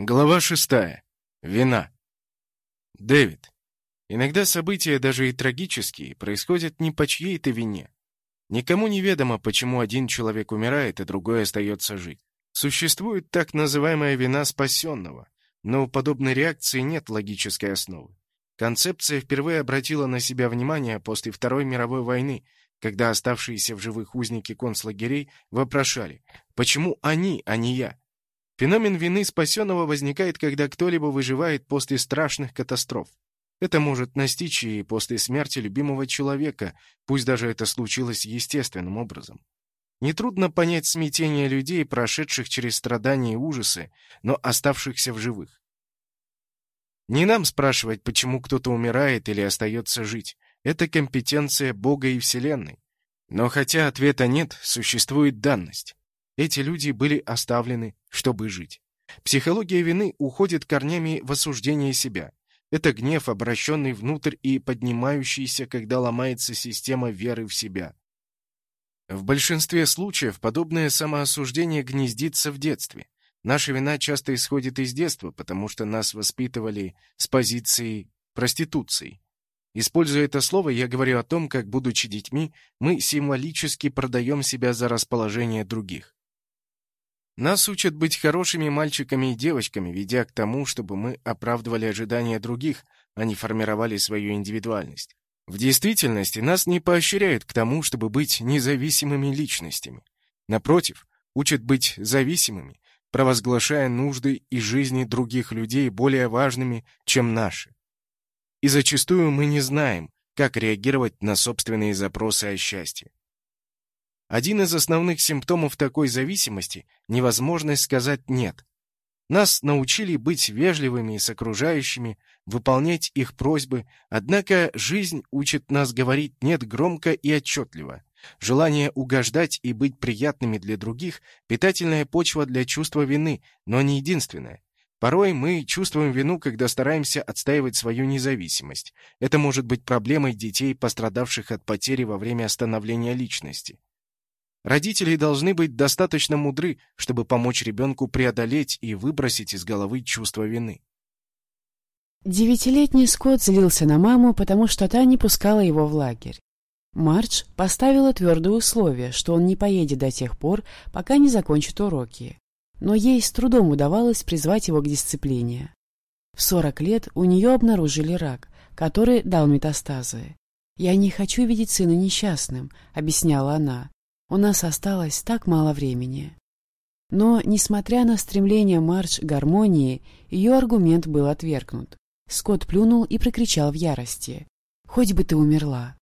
Глава шестая. Вина. Дэвид. Иногда события, даже и трагические, происходят не по чьей-то вине. Никому не ведомо, почему один человек умирает, а другой остается жить. Существует так называемая вина спасенного, но у подобной реакции нет логической основы. Концепция впервые обратила на себя внимание после Второй мировой войны, когда оставшиеся в живых узники концлагерей вопрошали, почему они, а не я? Феномен вины спасенного возникает, когда кто-либо выживает после страшных катастроф. Это может настичь и после смерти любимого человека, пусть даже это случилось естественным образом. Нетрудно понять смятение людей, прошедших через страдания и ужасы, но оставшихся в живых. Не нам спрашивать, почему кто-то умирает или остается жить. Это компетенция Бога и Вселенной. Но хотя ответа нет, существует данность. Эти люди были оставлены, чтобы жить. Психология вины уходит корнями в осуждение себя. Это гнев, обращенный внутрь и поднимающийся, когда ломается система веры в себя. В большинстве случаев подобное самоосуждение гнездится в детстве. Наша вина часто исходит из детства, потому что нас воспитывали с позиции проституции. Используя это слово, я говорю о том, как, будучи детьми, мы символически продаем себя за расположение других. Нас учат быть хорошими мальчиками и девочками, ведя к тому, чтобы мы оправдывали ожидания других, а не формировали свою индивидуальность. В действительности нас не поощряют к тому, чтобы быть независимыми личностями. Напротив, учат быть зависимыми, провозглашая нужды и жизни других людей более важными, чем наши. И зачастую мы не знаем, как реагировать на собственные запросы о счастье. Один из основных симптомов такой зависимости – невозможность сказать «нет». Нас научили быть вежливыми с окружающими, выполнять их просьбы, однако жизнь учит нас говорить «нет» громко и отчетливо. Желание угождать и быть приятными для других – питательная почва для чувства вины, но не единственная. Порой мы чувствуем вину, когда стараемся отстаивать свою независимость. Это может быть проблемой детей, пострадавших от потери во время становления личности. Родители должны быть достаточно мудры, чтобы помочь ребенку преодолеть и выбросить из головы чувство вины. Девятилетний Скотт злился на маму, потому что та не пускала его в лагерь. Мардж поставила твердое условие, что он не поедет до тех пор, пока не закончит уроки. Но ей с трудом удавалось призвать его к дисциплине. В сорок лет у нее обнаружили рак, который дал метастазы. «Я не хочу видеть сына несчастным», — объясняла она. У нас осталось так мало времени. Но, несмотря на стремление Марч к гармонии, ее аргумент был отвергнут. Скотт плюнул и прокричал в ярости. «Хоть бы ты умерла!»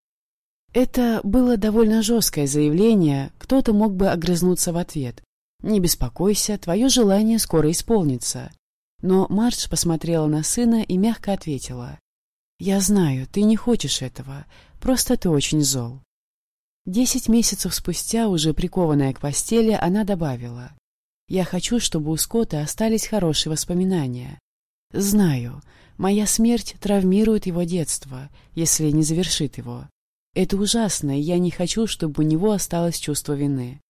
Это было довольно жесткое заявление, кто-то мог бы огрызнуться в ответ. «Не беспокойся, твое желание скоро исполнится». Но Марч посмотрела на сына и мягко ответила. «Я знаю, ты не хочешь этого, просто ты очень зол». Десять месяцев спустя, уже прикованная к постели, она добавила. «Я хочу, чтобы у Скотта остались хорошие воспоминания. Знаю, моя смерть травмирует его детство, если не завершит его. Это ужасно, и я не хочу, чтобы у него осталось чувство вины.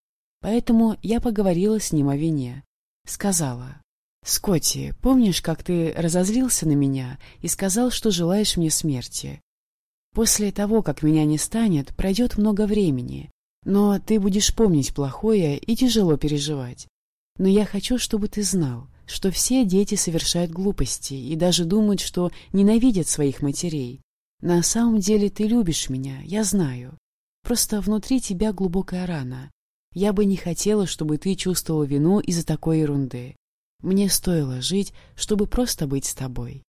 Поэтому я поговорила с ним о вине. Сказала, «Скотти, помнишь, как ты разозлился на меня и сказал, что желаешь мне смерти? После того, как меня не станет, пройдет много времени, но ты будешь помнить плохое и тяжело переживать. Но я хочу, чтобы ты знал, что все дети совершают глупости и даже думают, что ненавидят своих матерей. На самом деле ты любишь меня, я знаю. Просто внутри тебя глубокая рана. Я бы не хотела, чтобы ты чувствовал вину из-за такой ерунды. Мне стоило жить, чтобы просто быть с тобой.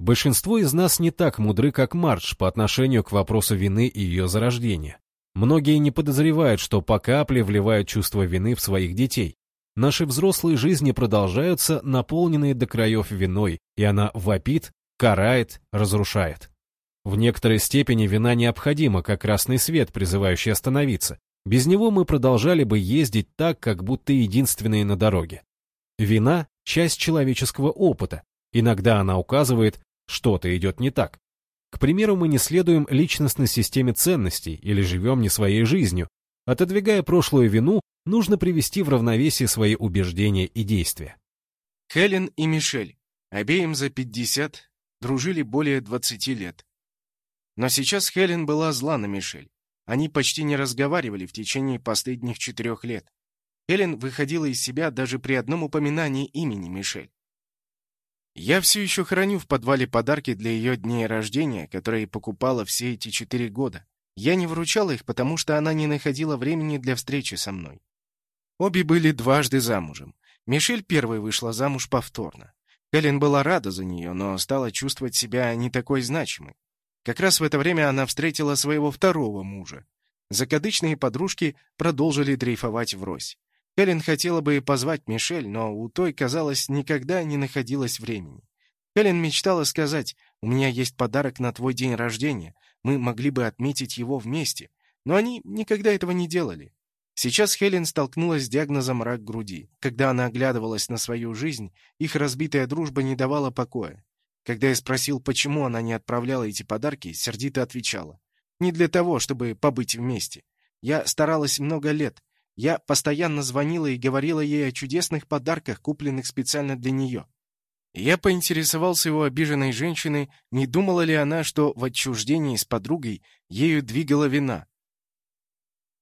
Большинство из нас не так мудры, как Мардж по отношению к вопросу вины и ее зарождения. Многие не подозревают, что по капле вливают чувство вины в своих детей. Наши взрослые жизни продолжаются, наполненные до краев виной, и она вопит, карает, разрушает. В некоторой степени вина необходима, как красный свет, призывающий остановиться. Без него мы продолжали бы ездить так, как будто единственные на дороге. Вина – часть человеческого опыта. Иногда она указывает, что-то идет не так. К примеру, мы не следуем личностной системе ценностей или живем не своей жизнью, Отодвигая прошлую вину, нужно привести в равновесие свои убеждения и действия. Хелен и Мишель, обеим за 50, дружили более 20 лет. Но сейчас Хелен была зла на Мишель. Они почти не разговаривали в течение последних четырех лет. Хелен выходила из себя даже при одном упоминании имени Мишель. Я все еще храню в подвале подарки для ее дней рождения, которые покупала все эти четыре года. Я не вручала их, потому что она не находила времени для встречи со мной. Обе были дважды замужем. Мишель первой вышла замуж повторно. Хелен была рада за нее, но стала чувствовать себя не такой значимой. Как раз в это время она встретила своего второго мужа. Закадычные подружки продолжили дрейфовать врозь. Хелен хотела бы позвать Мишель, но у той, казалось, никогда не находилось времени. Хелен мечтала сказать, «У меня есть подарок на твой день рождения, мы могли бы отметить его вместе», но они никогда этого не делали. Сейчас Хелен столкнулась с диагнозом рак груди. Когда она оглядывалась на свою жизнь, их разбитая дружба не давала покоя. Когда я спросил, почему она не отправляла эти подарки, сердито отвечала. «Не для того, чтобы побыть вместе. Я старалась много лет, я постоянно звонила и говорила ей о чудесных подарках, купленных специально для нее. Я поинтересовался у обиженной женщины, не думала ли она, что в отчуждении с подругой ею двигала вина.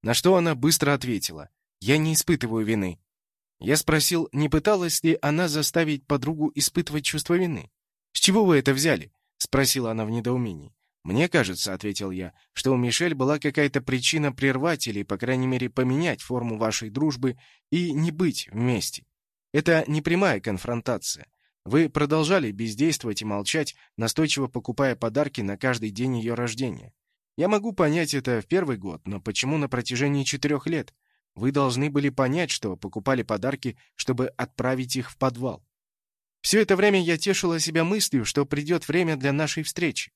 На что она быстро ответила, «Я не испытываю вины». Я спросил, не пыталась ли она заставить подругу испытывать чувство вины. «С чего вы это взяли?» — спросила она в недоумении. «Мне кажется», — ответил я, — «что у Мишель была какая-то причина прервать или, по крайней мере, поменять форму вашей дружбы и не быть вместе. Это не прямая конфронтация. Вы продолжали бездействовать и молчать, настойчиво покупая подарки на каждый день ее рождения. Я могу понять это в первый год, но почему на протяжении четырех лет? Вы должны были понять, что покупали подарки, чтобы отправить их в подвал. Все это время я тешила себя мыслью, что придет время для нашей встречи.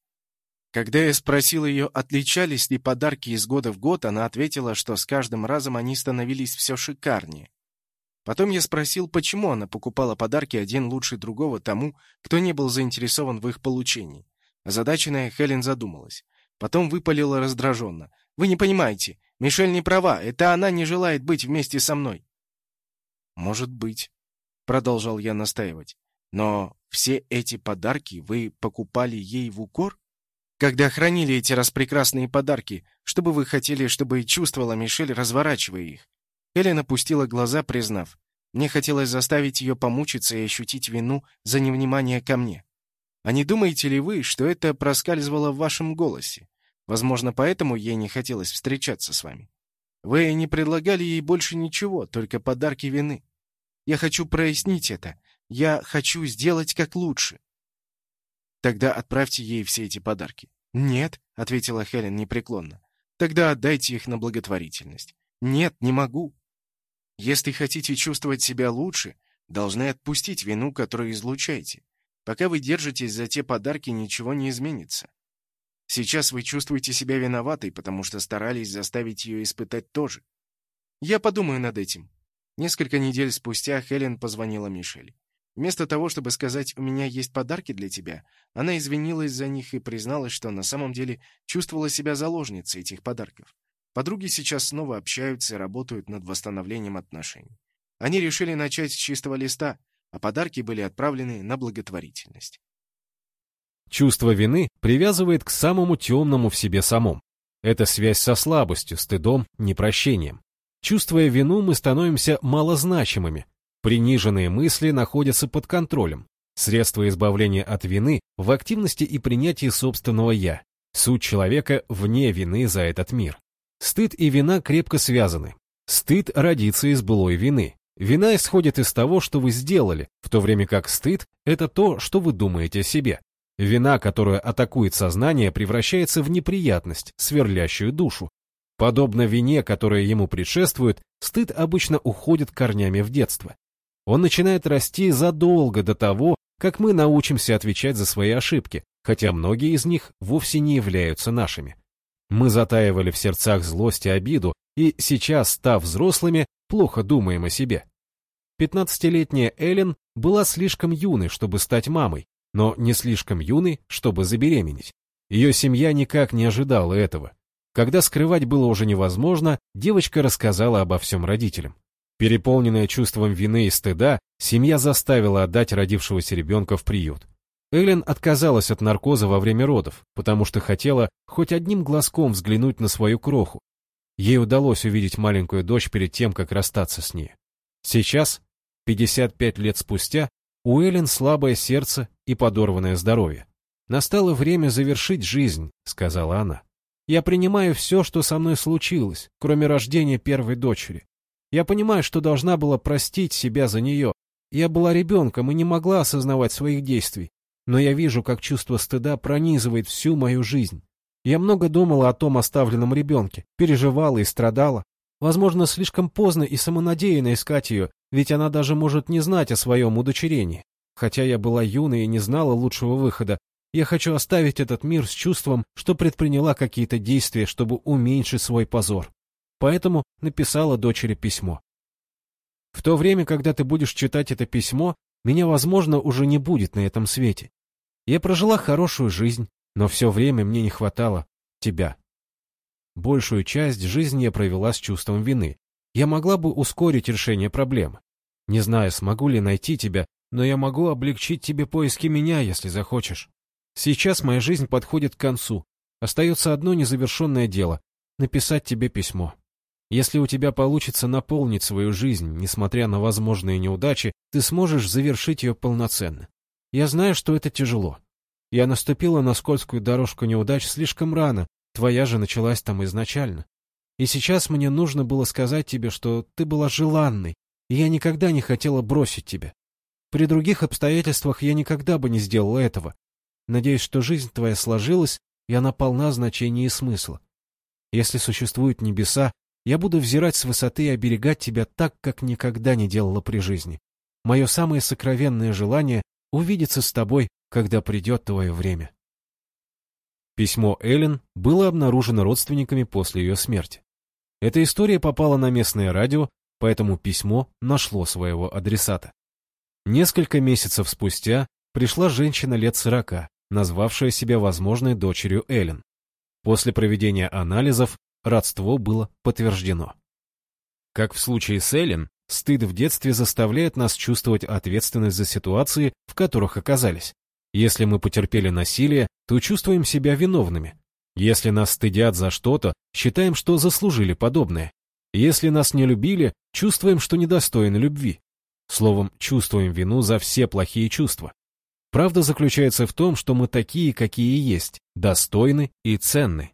Когда я спросил ее, отличались ли подарки из года в год, она ответила, что с каждым разом они становились все шикарнее. Потом я спросил, почему она покупала подарки один лучше другого тому, кто не был заинтересован в их получении. Озадаченная Хелен задумалась. Потом выпалила раздраженно. «Вы не понимаете, Мишель не права, это она не желает быть вместе со мной». «Может быть», — продолжал я настаивать. «Но все эти подарки вы покупали ей в укор?» Когда хранили эти распрекрасные подарки, чтобы вы хотели, чтобы чувствовала Мишель, разворачивая их. Эллен опустила глаза, признав. Мне хотелось заставить ее помучиться и ощутить вину за невнимание ко мне. А не думаете ли вы, что это проскальзывало в вашем голосе? Возможно, поэтому ей не хотелось встречаться с вами. Вы не предлагали ей больше ничего, только подарки вины. Я хочу прояснить это. Я хочу сделать как лучше. Тогда отправьте ей все эти подарки. «Нет», — ответила Хелен непреклонно. «Тогда отдайте их на благотворительность». «Нет, не могу». «Если хотите чувствовать себя лучше, должны отпустить вину, которую излучаете. Пока вы держитесь за те подарки, ничего не изменится. Сейчас вы чувствуете себя виноватой, потому что старались заставить ее испытать тоже. Я подумаю над этим». Несколько недель спустя Хелен позвонила Мишель. Вместо того, чтобы сказать «у меня есть подарки для тебя», она извинилась за них и призналась, что на самом деле чувствовала себя заложницей этих подарков. Подруги сейчас снова общаются и работают над восстановлением отношений. Они решили начать с чистого листа, а подарки были отправлены на благотворительность. Чувство вины привязывает к самому темному в себе самом. Это связь со слабостью, стыдом, непрощением. Чувствуя вину, мы становимся малозначимыми, Приниженные мысли находятся под контролем. Средство избавления от вины в активности и принятии собственного «я». Суть человека вне вины за этот мир. Стыд и вина крепко связаны. Стыд родится из былой вины. Вина исходит из того, что вы сделали, в то время как стыд – это то, что вы думаете о себе. Вина, которая атакует сознание, превращается в неприятность, сверлящую душу. Подобно вине, которая ему предшествует, стыд обычно уходит корнями в детство. Он начинает расти задолго до того, как мы научимся отвечать за свои ошибки, хотя многие из них вовсе не являются нашими. Мы затаивали в сердцах злость и обиду, и сейчас, став взрослыми, плохо думаем о себе. Пятнадцатилетняя Эллен была слишком юной, чтобы стать мамой, но не слишком юной, чтобы забеременеть. Ее семья никак не ожидала этого. Когда скрывать было уже невозможно, девочка рассказала обо всем родителям. Переполненная чувством вины и стыда, семья заставила отдать родившегося ребенка в приют. Эллен отказалась от наркоза во время родов, потому что хотела хоть одним глазком взглянуть на свою кроху. Ей удалось увидеть маленькую дочь перед тем, как расстаться с ней. Сейчас, 55 лет спустя, у Эллен слабое сердце и подорванное здоровье. «Настало время завершить жизнь», — сказала она. «Я принимаю все, что со мной случилось, кроме рождения первой дочери. Я понимаю, что должна была простить себя за нее. Я была ребенком и не могла осознавать своих действий. Но я вижу, как чувство стыда пронизывает всю мою жизнь. Я много думала о том оставленном ребенке, переживала и страдала. Возможно, слишком поздно и самонадеянно искать ее, ведь она даже может не знать о своем удочерении. Хотя я была юной и не знала лучшего выхода, я хочу оставить этот мир с чувством, что предприняла какие-то действия, чтобы уменьшить свой позор. Поэтому написала дочери письмо. В то время, когда ты будешь читать это письмо, меня, возможно, уже не будет на этом свете. Я прожила хорошую жизнь, но все время мне не хватало тебя. Большую часть жизни я провела с чувством вины. Я могла бы ускорить решение проблемы. Не знаю, смогу ли найти тебя, но я могу облегчить тебе поиски меня, если захочешь. Сейчас моя жизнь подходит к концу. Остается одно незавершенное дело — написать тебе письмо. Если у тебя получится наполнить свою жизнь, несмотря на возможные неудачи, ты сможешь завершить ее полноценно. Я знаю, что это тяжело. Я наступила на скользкую дорожку неудач слишком рано, твоя же началась там изначально. И сейчас мне нужно было сказать тебе, что ты была желанной, и я никогда не хотела бросить тебя. При других обстоятельствах я никогда бы не сделала этого. Надеюсь, что жизнь твоя сложилась, и она полна значения и смысла. Если существуют небеса, я буду взирать с высоты и оберегать тебя так, как никогда не делала при жизни. Мое самое сокровенное желание — увидеться с тобой, когда придет твое время. Письмо Эллен было обнаружено родственниками после ее смерти. Эта история попала на местное радио, поэтому письмо нашло своего адресата. Несколько месяцев спустя пришла женщина лет сорока, назвавшая себя возможной дочерью Эллен. После проведения анализов родство было подтверждено. Как в случае с Эллен, стыд в детстве заставляет нас чувствовать ответственность за ситуации, в которых оказались. Если мы потерпели насилие, то чувствуем себя виновными. Если нас стыдят за что-то, считаем, что заслужили подобное. Если нас не любили, чувствуем, что недостойны любви. Словом, чувствуем вину за все плохие чувства. Правда заключается в том, что мы такие, какие есть, достойны и ценны.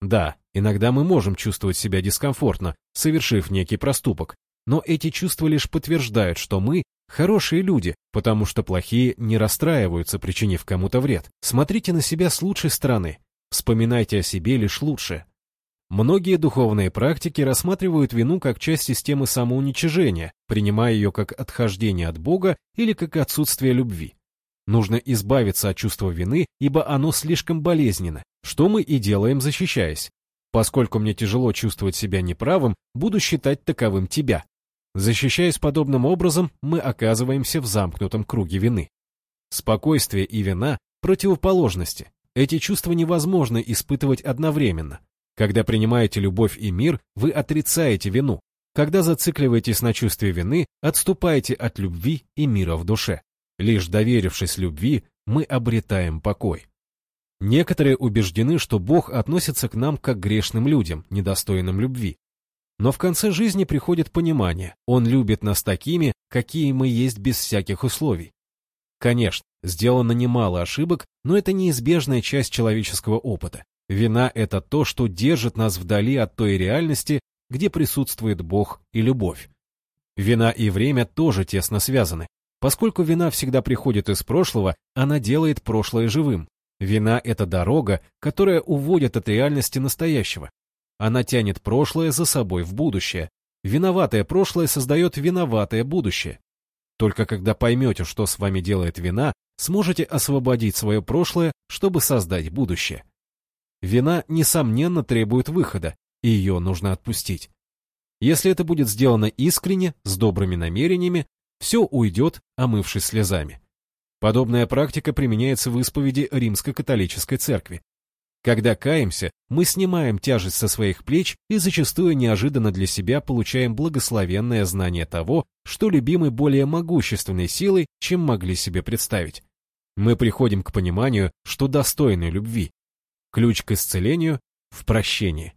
Да, иногда мы можем чувствовать себя дискомфортно, совершив некий проступок, но эти чувства лишь подтверждают, что мы хорошие люди, потому что плохие не расстраиваются, причинив кому-то вред. Смотрите на себя с лучшей стороны, вспоминайте о себе лишь лучшее. Многие духовные практики рассматривают вину как часть системы самоуничижения, принимая ее как отхождение от Бога или как отсутствие любви. Нужно избавиться от чувства вины, ибо оно слишком болезненно, что мы и делаем, защищаясь. Поскольку мне тяжело чувствовать себя неправым, буду считать таковым тебя. Защищаясь подобным образом, мы оказываемся в замкнутом круге вины. Спокойствие и вина – противоположности. Эти чувства невозможно испытывать одновременно. Когда принимаете любовь и мир, вы отрицаете вину. Когда зацикливаетесь на чувстве вины, отступаете от любви и мира в душе. Лишь доверившись любви, мы обретаем покой. Некоторые убеждены, что Бог относится к нам как к грешным людям, недостойным любви. Но в конце жизни приходит понимание, Он любит нас такими, какие мы есть без всяких условий. Конечно, сделано немало ошибок, но это неизбежная часть человеческого опыта. Вина — это то, что держит нас вдали от той реальности, где присутствует Бог и любовь. Вина и время тоже тесно связаны. Поскольку вина всегда приходит из прошлого, она делает прошлое живым, Вина — это дорога, которая уводит от реальности настоящего. Она тянет прошлое за собой в будущее. Виноватое прошлое создает виноватое будущее. Только когда поймете, что с вами делает вина, сможете освободить свое прошлое, чтобы создать будущее. Вина, несомненно, требует выхода, и ее нужно отпустить. Если это будет сделано искренне, с добрыми намерениями, все уйдет, омывшись слезами. Подобная практика применяется в исповеди Римско-католической церкви. Когда каемся, мы снимаем тяжесть со своих плеч и зачастую неожиданно для себя получаем благословенное знание того, что любимы более могущественной силой, чем могли себе представить. Мы приходим к пониманию, что достойны любви. Ключ к исцелению в прощении.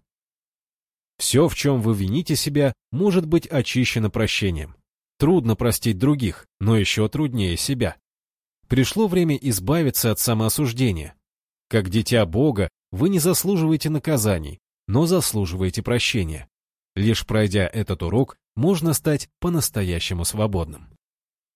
Все, в чем вы вините себя, может быть очищено прощением. Трудно простить других, но еще труднее себя. Пришло время избавиться от самоосуждения. Как дитя Бога, вы не заслуживаете наказаний, но заслуживаете прощения. Лишь пройдя этот урок, можно стать по-настоящему свободным.